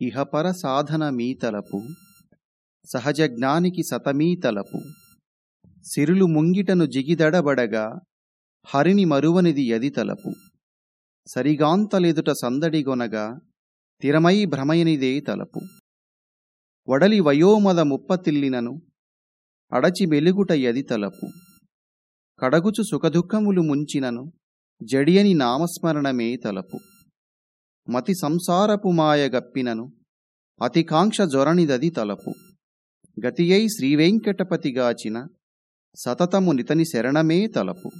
ఇహపర సాధన మీ తలపు సహజ జ్ఞానికి సతమీ తలపు సిరులు ముంగిటను జిగిదడబడగా హరిని మరువనిది యది తలపు సరిగాంతలెదుట సందడిగొనగా తిరమై భ్రమయనిదే తలపు. వడలి వయోమద ముప్పతిల్లినను అడచి వెలుగుట యది తలపు కడగుచు సుఖదుఖములు ముంచినను జడియని నామస్మరణమే తలపు. మతి సంసారపు మాయ గప్పినను అతికాంక్ష జొరనిదది తలపు. గతియై శ్రీవెంకటపతిగాచిన సతతము నితని శరణమే తలపు.